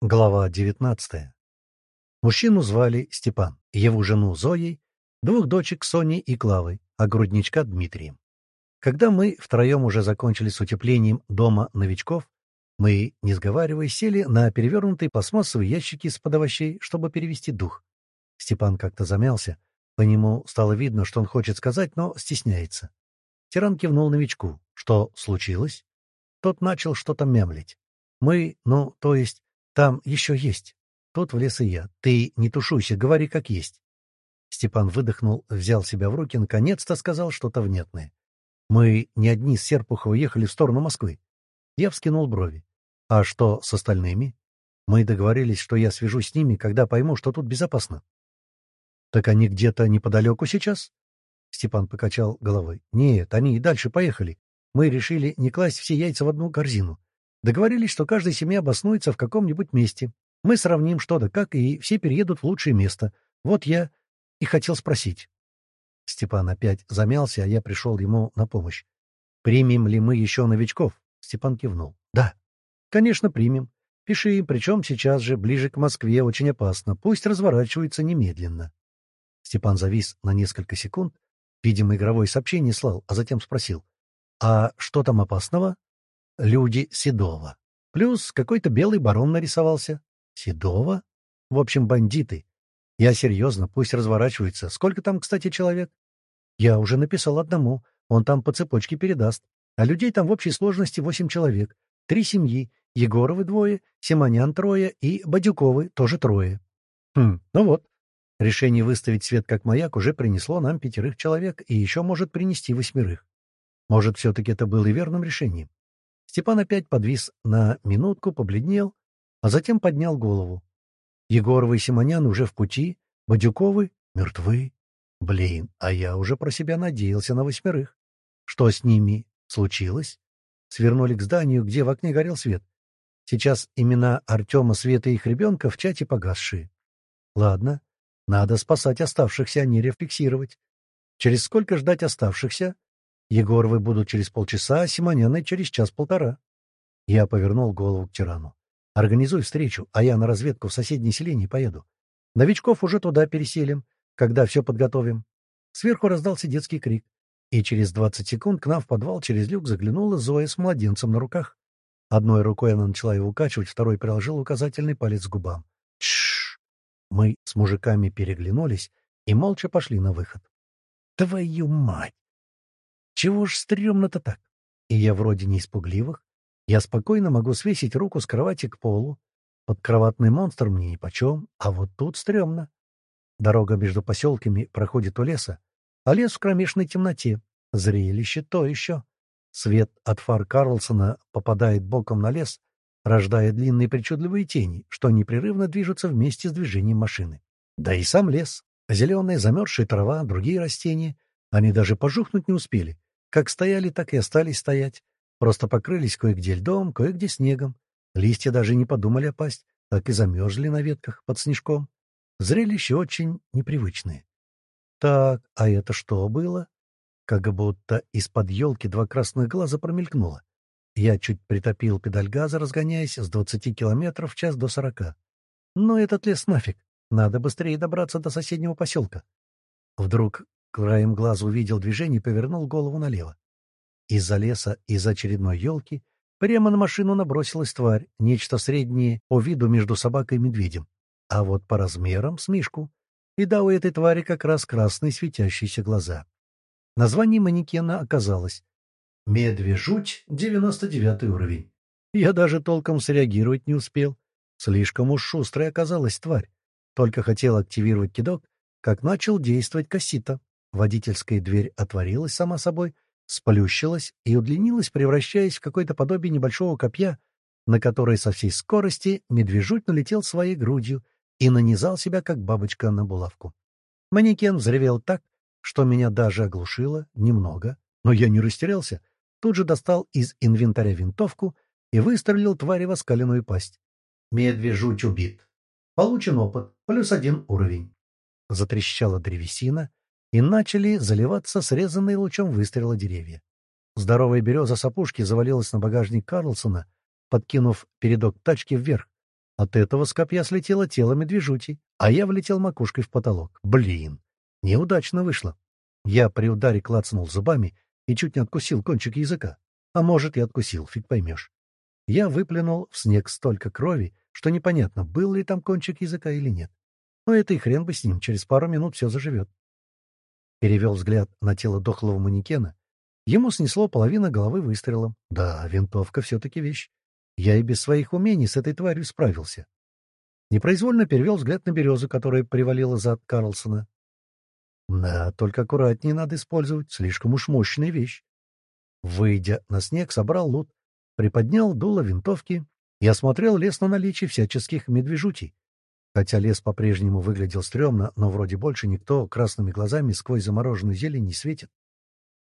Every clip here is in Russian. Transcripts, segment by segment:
Глава 19. Мужчину звали Степан, его жену Зоей, двух дочек Соней и Клавой, а грудничка Дмитрием. Когда мы втроем уже закончили с утеплением дома новичков, мы, не сговариваясь, сели на перевернутые пластмассовые ящики из-под овощей, чтобы перевести дух. Степан как-то замялся. По нему стало видно, что он хочет сказать, но стесняется. Тиран кивнул новичку. Что случилось? Тот начал что-то мямлить. Мы, ну, то есть, там еще есть. Тут влез и я. Ты не тушуйся, говори как есть. Степан выдохнул, взял себя в руки, наконец-то сказал что-то внятное. Мы не одни с Серпухова ехали в сторону Москвы. Я вскинул брови. А что с остальными? Мы договорились, что я свяжусь с ними, когда пойму, что тут безопасно. Так они где-то неподалеку сейчас? Степан покачал головой. Нет, они и дальше поехали. Мы решили не класть все яйца в одну корзину. Договорились, что каждая семья обоснуется в каком-нибудь месте. Мы сравним что да как, и все переедут в лучшее место. Вот я и хотел спросить. Степан опять замялся, а я пришел ему на помощь. «Примем ли мы еще новичков?» Степан кивнул. «Да». «Конечно, примем. Пиши, причем сейчас же, ближе к Москве, очень опасно. Пусть разворачиваются немедленно». Степан завис на несколько секунд, видимо, игровое сообщение слал, а затем спросил. «А что там опасного?» Люди Седова. Плюс какой-то белый барон нарисовался. Седова? В общем, бандиты. Я серьезно, пусть разворачиваются. Сколько там, кстати, человек? Я уже написал одному. Он там по цепочке передаст. А людей там в общей сложности восемь человек. Три семьи. Егоровы двое, Симонян трое и Бадюковы тоже трое. Хм, ну вот. Решение выставить свет как маяк уже принесло нам пятерых человек и еще может принести восьмерых. Может, все-таки это было и верным решением. Степан опять подвис на минутку, побледнел, а затем поднял голову. Егоровы и Симонян уже в пути, Бадюковы мертвы. Блин, а я уже про себя надеялся на восьмерых. Что с ними случилось? Свернули к зданию, где в окне горел свет. Сейчас имена Артема, Света и их ребенка в чате погасшие. Ладно, надо спасать оставшихся, а не рефлексировать. Через сколько ждать оставшихся? Егоровы будут через полчаса, а Симоняны через час-полтора. Я повернул голову к тирану. Организуй встречу, а я на разведку в соседнее селение поеду. Новичков уже туда переселим, когда все подготовим. Сверху раздался детский крик, и через двадцать секунд к нам в подвал через люк заглянула Зоя с младенцем на руках. Одной рукой она начала его укачивать, второй приложил указательный палец к губам. Тш! Мы с мужиками переглянулись и молча пошли на выход. Твою мать! Чего ж стрёмно-то так? И я вроде не испугливых. Я спокойно могу свесить руку с кровати к полу. Подкроватный монстр мне нипочем, а вот тут стрёмно. Дорога между поселками проходит у леса, а лес в кромешной темноте. Зрелище то еще. Свет от фар Карлсона попадает боком на лес, рождая длинные причудливые тени, что непрерывно движутся вместе с движением машины. Да и сам лес. Зеленая замерзшая трава, другие растения. Они даже пожухнуть не успели, как стояли, так и остались стоять. Просто покрылись кое-где льдом, кое-где снегом. Листья даже не подумали опасть, так и замерзли на ветках под снежком. Зрелище очень непривычное. Так, а это что было? Как будто из-под елки два красных глаза промелькнуло. Я чуть притопил педаль газа, разгоняясь с двадцати километров в час до сорока. Но этот лес нафиг. Надо быстрее добраться до соседнего поселка. Вдруг Краем глаза увидел движение и повернул голову налево. Из-за леса, из очередной елки, прямо на машину набросилась тварь, нечто среднее по виду между собакой и медведем, а вот по размерам — с мишку. И да, у этой твари как раз красные светящиеся глаза. Название манекена оказалось «Медвежуть, 99 уровень». Я даже толком среагировать не успел. Слишком уж шустрая оказалась тварь. Только хотел активировать кидок, как начал действовать кассита. Водительская дверь отворилась сама собой, сплющилась и удлинилась, превращаясь в какое-то подобие небольшого копья, на которое со всей скорости медвежуть налетел своей грудью и нанизал себя, как бабочка, на булавку. Манекен взревел так, что меня даже оглушило немного, но я не растерялся, тут же достал из инвентаря винтовку и выстрелил твари в оскаленную пасть. Медвежуть убит. Получен опыт, плюс один уровень. Затрещала древесина, и начали заливаться срезанные лучом выстрела деревья. Здоровая береза с опушки завалилась на багажник Карлсона, подкинув передок тачки вверх. От этого с копья слетело тело медвежути, а я влетел макушкой в потолок. Блин! Неудачно вышло. Я при ударе клацнул зубами и чуть не откусил кончик языка. А может, и откусил, фиг поймешь. Я выплюнул в снег столько крови, что непонятно, был ли там кончик языка или нет. Но это и хрен бы с ним, через пару минут все заживет. Перевел взгляд на тело дохлого манекена. Ему снесло половина головы выстрелом. Да, винтовка все-таки вещь. Я и без своих умений с этой тварью справился. Непроизвольно перевел взгляд на березу, которая привалила зад Карлсона. Да, только аккуратнее надо использовать, слишком уж мощная вещь. Выйдя на снег, собрал лут, приподнял дуло винтовки и осмотрел лес на наличие всяческих медвежутей. Хотя лес по-прежнему выглядел стрёмно, но вроде больше никто красными глазами сквозь замороженную зелень не светит.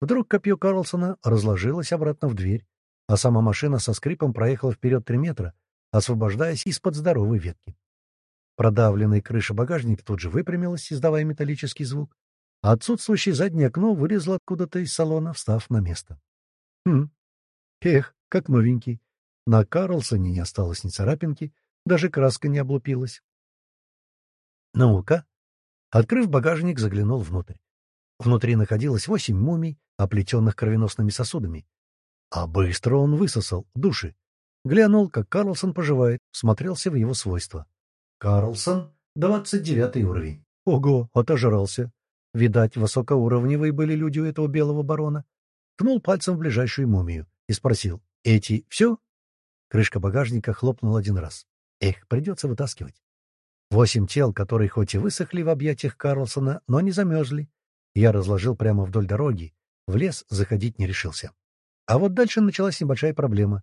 Вдруг копье Карлсона разложилось обратно в дверь, а сама машина со скрипом проехала вперед три метра, освобождаясь из-под здоровой ветки. Продавленная крыша багажника тут же выпрямилась, издавая металлический звук, а отсутствующее заднее окно вылезло откуда-то из салона, встав на место. Хм, эх, как новенький. На Карлсоне не осталось ни царапинки, даже краска не облупилась. Ну-ка. Открыв багажник, заглянул внутрь. Внутри находилось восемь мумий, оплетенных кровеносными сосудами, а быстро он высосал души. Глянул, как Карлсон поживает, смотрелся в его свойства. Карлсон, двадцать девятый уровень. Ого, отожрался. Видать, высокоуровневые были люди у этого белого барона. Ткнул пальцем в ближайшую мумию и спросил, «Эти все?» Крышка багажника хлопнула один раз. Эх, придется вытаскивать. Восемь тел, которые хоть и высохли в объятиях Карлсона, но не замерзли. Я разложил прямо вдоль дороги. В лес заходить не решился. А вот дальше началась небольшая проблема.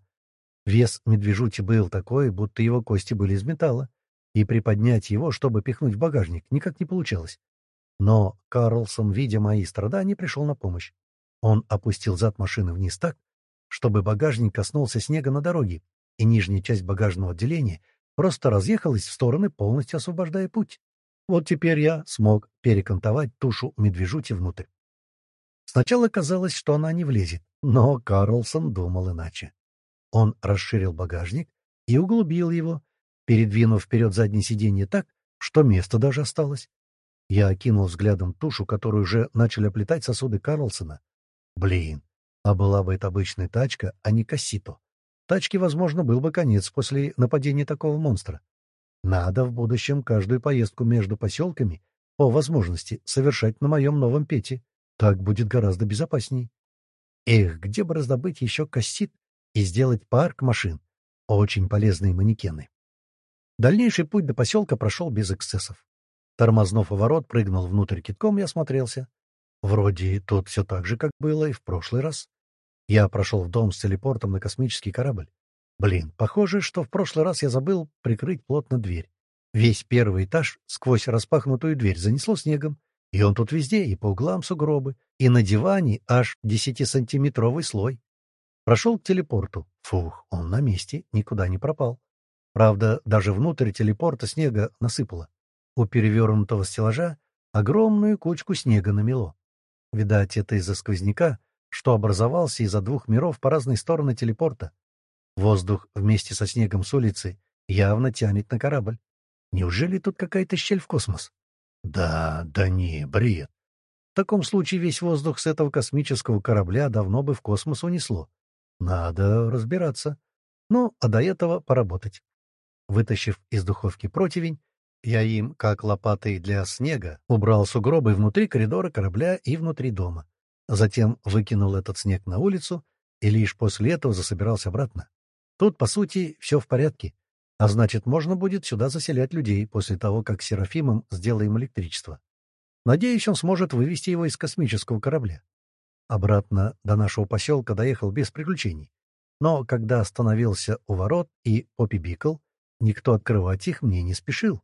Вес медвежути был такой, будто его кости были из металла, и приподнять его, чтобы пихнуть в багажник, никак не получалось. Но Карлсон, видя мои страдания, пришел на помощь. Он опустил зад машины вниз так, чтобы багажник коснулся снега на дороге, и нижняя часть багажного отделения просто разъехалась в стороны, полностью освобождая путь. Вот теперь я смог перекантовать тушу медвежути внутрь. Сначала казалось, что она не влезет, но Карлсон думал иначе. Он расширил багажник и углубил его, передвинув вперед заднее сиденье так, что место даже осталось. Я окинул взглядом тушу, которую уже начали оплетать сосуды Карлсона. Блин, а была бы это обычная тачка, а не кассито. Тачке, возможно, был бы конец после нападения такого монстра. Надо в будущем каждую поездку между поселками по возможности совершать на моем новом Пете. Так будет гораздо безопасней. Эх, где бы раздобыть еще кассит и сделать парк машин? Очень полезные манекены. Дальнейший путь до поселка прошел без эксцессов. Тормознув ворот, прыгнул внутрь китком и осмотрелся. Вроде тут все так же, как было и в прошлый раз. Я прошел в дом с телепортом на космический корабль. Блин, похоже, что в прошлый раз я забыл прикрыть плотно дверь. Весь первый этаж сквозь распахнутую дверь занесло снегом, и он тут везде, и по углам сугробы, и на диване аж десятисантиметровый слой. Прошел к телепорту. Фух, он на месте, никуда не пропал. Правда, даже внутрь телепорта снега насыпало. У перевернутого стеллажа огромную кучку снега намело. Видать, это из-за сквозняка, что образовался из-за двух миров по разные стороны телепорта. Воздух вместе со снегом с улицы явно тянет на корабль. Неужели тут какая-то щель в космос? Да, да не, бред. В таком случае весь воздух с этого космического корабля давно бы в космос унесло. Надо разбираться. Ну, а до этого поработать. Вытащив из духовки противень, я им, как лопатой для снега, убрал сугробы внутри коридора корабля и внутри дома. Затем выкинул этот снег на улицу и лишь после этого засобирался обратно. Тут, по сути, все в порядке. А значит, можно будет сюда заселять людей после того, как Серафимом сделаем электричество. Надеюсь, он сможет вывести его из космического корабля. Обратно до нашего поселка доехал без приключений. Но когда остановился у ворот и попибикал, никто открывать их мне не спешил.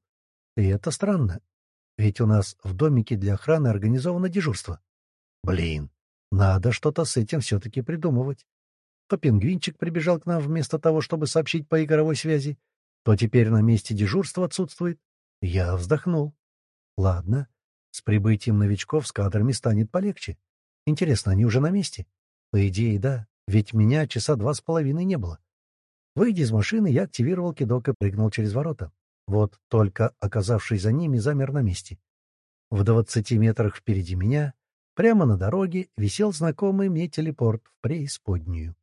И это странно. Ведь у нас в домике для охраны организовано дежурство. Блин, надо что-то с этим все-таки придумывать. То пингвинчик прибежал к нам вместо того, чтобы сообщить по игровой связи, то теперь на месте дежурства отсутствует. Я вздохнул. Ладно, с прибытием новичков с кадрами станет полегче. Интересно, они уже на месте? По идее, да, ведь меня часа два с половиной не было. Выйдя из машины, я активировал кидок и прыгнул через ворота. Вот только, оказавшись за ними, замер на месте. В двадцати метрах впереди меня, прямо на дороге, висел знакомый мне телепорт в преисподнюю.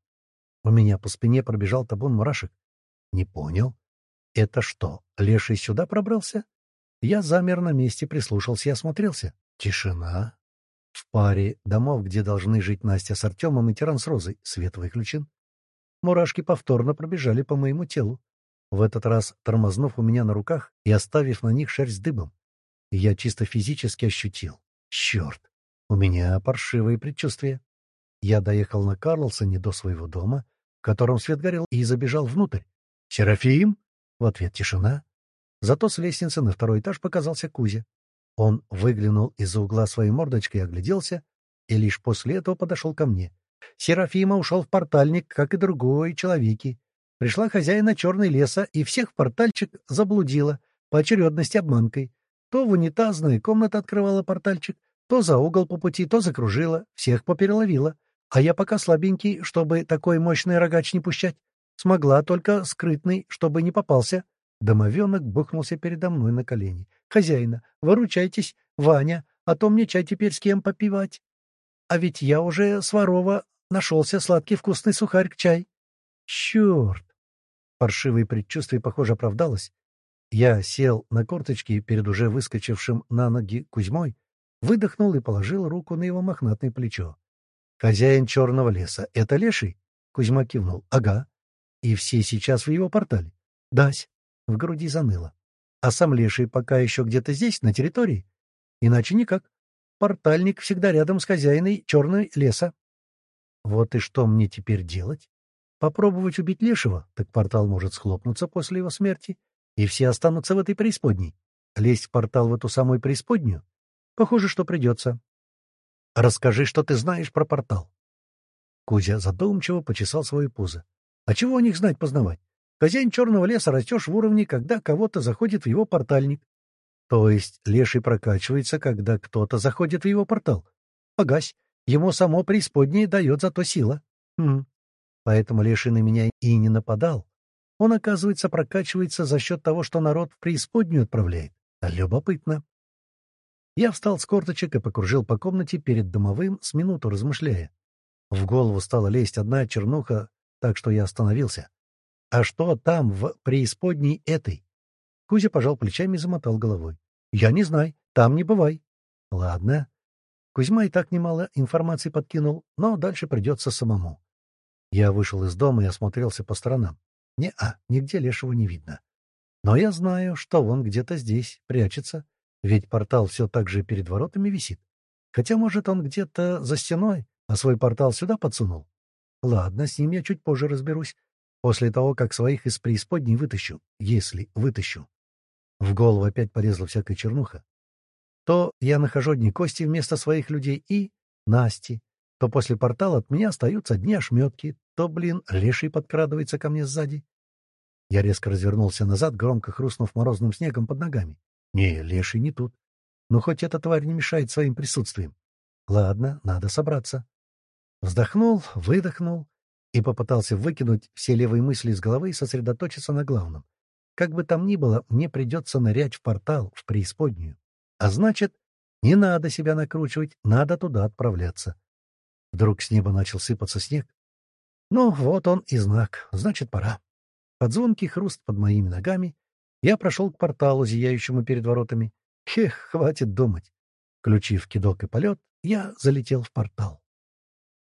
У меня по спине пробежал табун мурашек. Не понял. Это что, леший сюда пробрался? Я замер на месте, прислушался и осмотрелся. Тишина. В паре домов, где должны жить Настя с Артемом и Тиран с Розой, свет выключен. Мурашки повторно пробежали по моему телу, в этот раз тормознув у меня на руках и оставив на них шерсть дыбом. Я чисто физически ощутил. Черт! У меня паршивые предчувствия. Я доехал на Карлсоне до своего дома, в котором свет горел, и забежал внутрь. «Серафим?» В ответ тишина. Зато с лестницы на второй этаж показался Кузя. Он выглянул из-за угла своей мордочкой огляделся, и лишь после этого подошел ко мне. Серафима ушел в портальник, как и другой человеки. Пришла хозяина черной леса и всех в портальчик заблудила, по очередности обманкой. То в унитазная комната открывала портальчик, то за угол по пути, то закружила, всех попереловила. А я пока слабенький, чтобы такой мощный рогач не пущать. Смогла только скрытный, чтобы не попался. Домовенок бухнулся передо мной на колени. «Хозяина, выручайтесь, Ваня, а то мне чай теперь с кем попивать. А ведь я уже с ворова нашелся сладкий вкусный сухарь к чай. Черт! Паршивое предчувствие, похоже, оправдалось. Я сел на корточки перед уже выскочившим на ноги Кузьмой, выдохнул и положил руку на его мохнатое плечо. «Хозяин черного леса — это леший?» Кузьма кивнул. «Ага. И все сейчас в его портале?» «Дась». В груди заныло. «А сам леший пока еще где-то здесь, на территории?» «Иначе никак. Портальник всегда рядом с хозяиной черной леса». «Вот и что мне теперь делать?» Попробовать убить Лешего, так портал может схлопнуться после его смерти, и все останутся в этой преисподней. Лезть в портал в эту самую преисподнюю? Похоже, что придется. Расскажи, что ты знаешь про портал. Кузя задумчиво почесал свою пузо. А чего о них знать познавать? Хозяин черного леса растешь в уровне, когда кого-то заходит в его портальник. То есть леший прокачивается, когда кто-то заходит в его портал. Погась, ему само преисподнее дает зато сила. Хм, Поэтому Леший на меня и не нападал. Он, оказывается, прокачивается за счет того, что народ в преисподнюю отправляет. Любопытно. Я встал с корточек и покружил по комнате перед домовым, с минуту размышляя. В голову стала лезть одна чернуха, так что я остановился. А что там, в преисподней этой? Кузя пожал плечами и замотал головой. Я не знаю, там не бывай. Ладно. Кузьма и так немало информации подкинул, но дальше придется самому. Я вышел из дома и осмотрелся по сторонам. Не-а, нигде лешего не видно. Но я знаю, что он где-то здесь прячется, ведь портал все так же перед воротами висит. Хотя, может, он где-то за стеной, а свой портал сюда подсунул. Ладно, с ним я чуть позже разберусь, после того, как своих из преисподней вытащу, если вытащу. В голову опять полезла всякая чернуха. То я нахожу одни кости вместо своих людей и Насти, то после портала от меня остаются одни ошметки, то, блин, леший подкрадывается ко мне сзади. Я резко развернулся назад, громко хрустнув морозным снегом под ногами. Не, леший не тут. Но хоть эта тварь не мешает своим присутствием. Ладно, надо собраться. Вздохнул, выдохнул и попытался выкинуть все левые мысли из головы и сосредоточиться на главном. Как бы там ни было, мне придется нырять в портал, в преисподнюю. А значит, не надо себя накручивать, надо туда отправляться. Вдруг с неба начал сыпаться снег. Ну, вот он и знак, значит, пора. Под звонкий хруст под моими ногами я прошел к порталу, зияющему перед воротами. Хех, хватит думать. Включив кидок и полет, я залетел в портал.